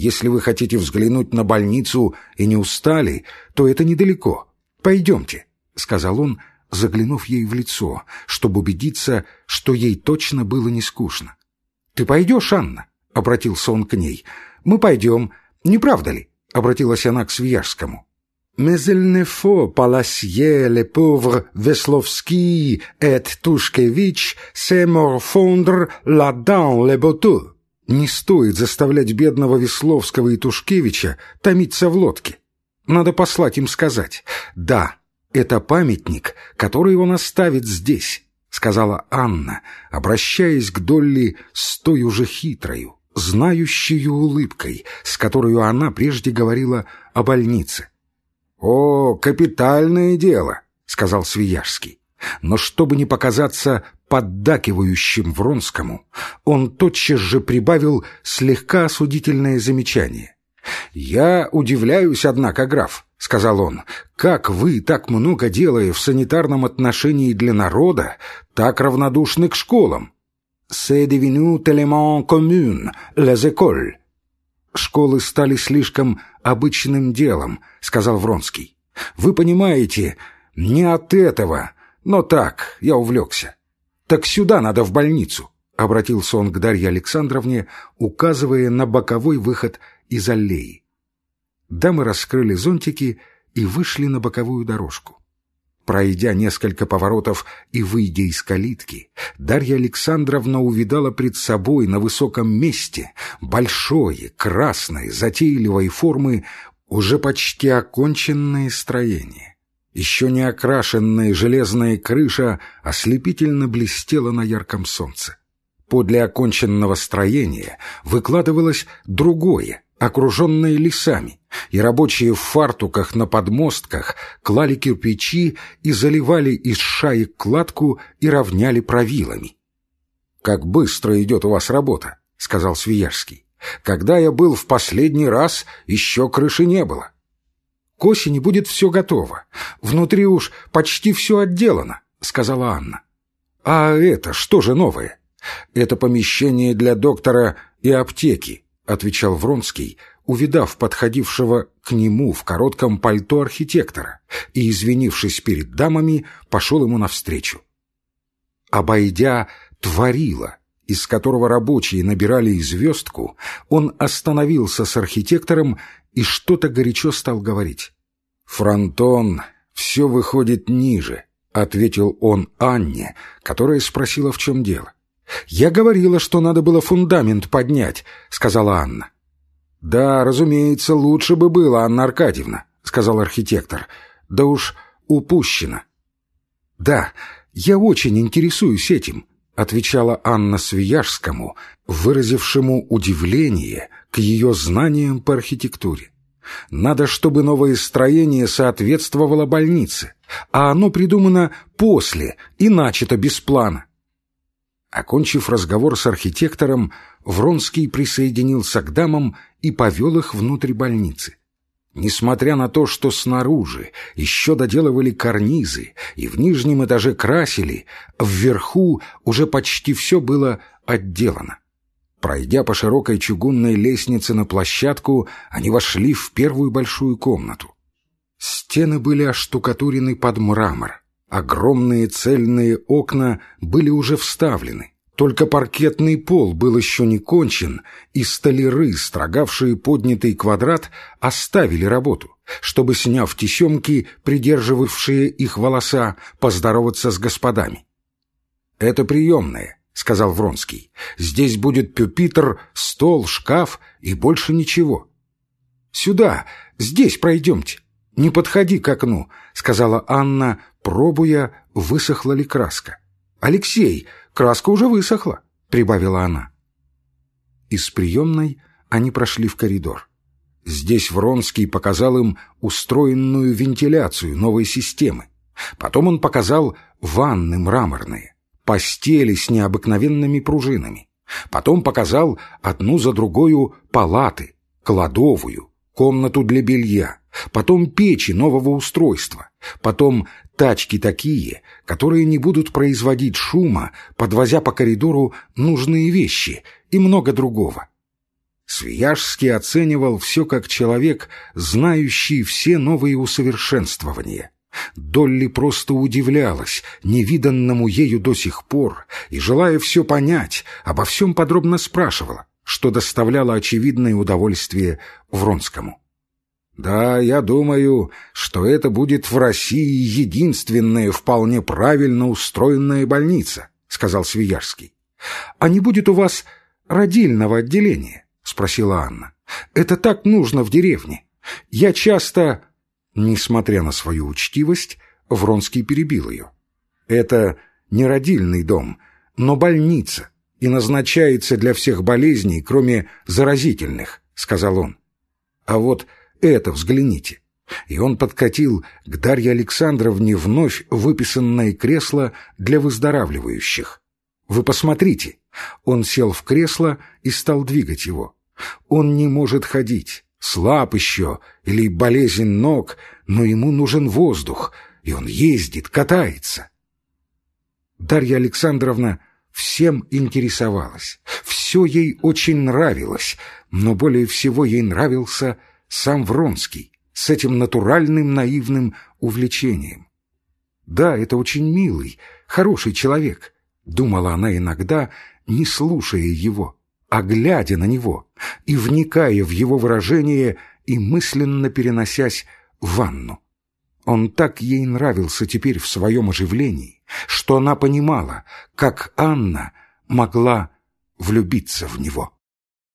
Если вы хотите взглянуть на больницу и не устали, то это недалеко. Пойдемте», — сказал он, заглянув ей в лицо, чтобы убедиться, что ей точно было не скучно. «Ты пойдешь, Анна?» — обратился он к ней. «Мы пойдем. Не правда ли?» — обратилась она к Свияжскому. «Mais il ne faut pas laisser les pauvres Весловский et Тушкевич se morfondre là-dedans les bateaux». Не стоит заставлять бедного Весловского и Тушкевича томиться в лодке. Надо послать им сказать «Да, это памятник, который он оставит здесь», — сказала Анна, обращаясь к Долли с той уже хитрою, знающей улыбкой, с которой она прежде говорила о больнице. «О, капитальное дело», — сказал Свияжский. Но чтобы не показаться поддакивающим Вронскому, он тотчас же прибавил слегка осудительное замечание. «Я удивляюсь, однако, граф», — сказал он, — «как вы, так много делая в санитарном отношении для народа, так равнодушны к школам». «C'est devenu tellement commun, les écoles». «Школы стали слишком обычным делом», — сказал Вронский. «Вы понимаете, не от этого, но так, я увлекся. Так сюда надо в больницу», — обратился он к Дарье Александровне, указывая на боковой выход из аллеи. Дамы раскрыли зонтики и вышли на боковую дорожку. Пройдя несколько поворотов и выйдя из калитки, Дарья Александровна увидала пред собой на высоком месте большое, красное, затейливой формы, уже почти оконченное строение. Еще не окрашенная железная крыша ослепительно блестела на ярком солнце. Подле оконченного строения выкладывалось другое, окруженное лесами, и рабочие в фартуках на подмостках клали кирпичи и заливали из шаек кладку и равняли правилами. «Как быстро идет у вас работа», — сказал Свияжский. «Когда я был в последний раз, еще крыши не было». «К осени будет все готово. Внутри уж почти все отделано», — сказала Анна. «А это что же новое?» «Это помещение для доктора и аптеки», — отвечал Вронский, увидав подходившего к нему в коротком пальто архитектора и, извинившись перед дамами, пошел ему навстречу. Обойдя творила, из которого рабочие набирали звездку, он остановился с архитектором и что-то горячо стал говорить. «Фронтон, все выходит ниже», — ответил он Анне, которая спросила, в чем дело. «Я говорила, что надо было фундамент поднять», — сказала Анна. «Да, разумеется, лучше бы было, Анна Аркадьевна», — сказал архитектор. «Да уж упущено». «Да, я очень интересуюсь этим», — отвечала Анна Свияжскому, выразившему удивление к ее знаниям по архитектуре. «Надо, чтобы новое строение соответствовало больнице, а оно придумано после и начато без плана. Окончив разговор с архитектором, Вронский присоединился к дамам и повел их внутрь больницы. Несмотря на то, что снаружи еще доделывали карнизы и в нижнем этаже красили, вверху уже почти все было отделано. Пройдя по широкой чугунной лестнице на площадку, они вошли в первую большую комнату. Стены были оштукатурены под мрамор. Огромные цельные окна были уже вставлены. Только паркетный пол был еще не кончен, и столяры, строгавшие поднятый квадрат, оставили работу, чтобы, сняв тесемки, придерживавшие их волоса, поздороваться с господами. «Это приемная», — сказал Вронский. «Здесь будет пюпитр, стол, шкаф и больше ничего». «Сюда, здесь пройдемте. Не подходи к окну», — сказала Анна, пробуя, высохла ли краска. «Алексей, краска уже высохла», — прибавила она. Из приемной они прошли в коридор. Здесь Вронский показал им устроенную вентиляцию новой системы. Потом он показал ванны мраморные, постели с необыкновенными пружинами. Потом показал одну за другою палаты, кладовую, комнату для белья, потом печи нового устройства, потом Тачки такие, которые не будут производить шума, подвозя по коридору нужные вещи и много другого. Свияжский оценивал все как человек, знающий все новые усовершенствования. Долли просто удивлялась невиданному ею до сих пор и, желая все понять, обо всем подробно спрашивала, что доставляло очевидное удовольствие Вронскому. «Да, я думаю, что это будет в России единственная вполне правильно устроенная больница», — сказал Свияжский. «А не будет у вас родильного отделения?» — спросила Анна. «Это так нужно в деревне. Я часто...» Несмотря на свою учтивость, Вронский перебил ее. «Это не родильный дом, но больница, и назначается для всех болезней, кроме заразительных», — сказал он. «А вот это взгляните». И он подкатил к Дарье Александровне вновь выписанное кресло для выздоравливающих. «Вы посмотрите». Он сел в кресло и стал двигать его. Он не может ходить, слаб еще или болезнь ног, но ему нужен воздух, и он ездит, катается. Дарья Александровна всем интересовалась, все ей очень нравилось, но более всего ей нравился сам Вронский с этим натуральным наивным увлечением. Да, это очень милый, хороший человек, думала она иногда, не слушая его а глядя на него и вникая в его выражение и мысленно переносясь в ванну. Он так ей нравился теперь в своем оживлении, что она понимала, как Анна могла влюбиться в него.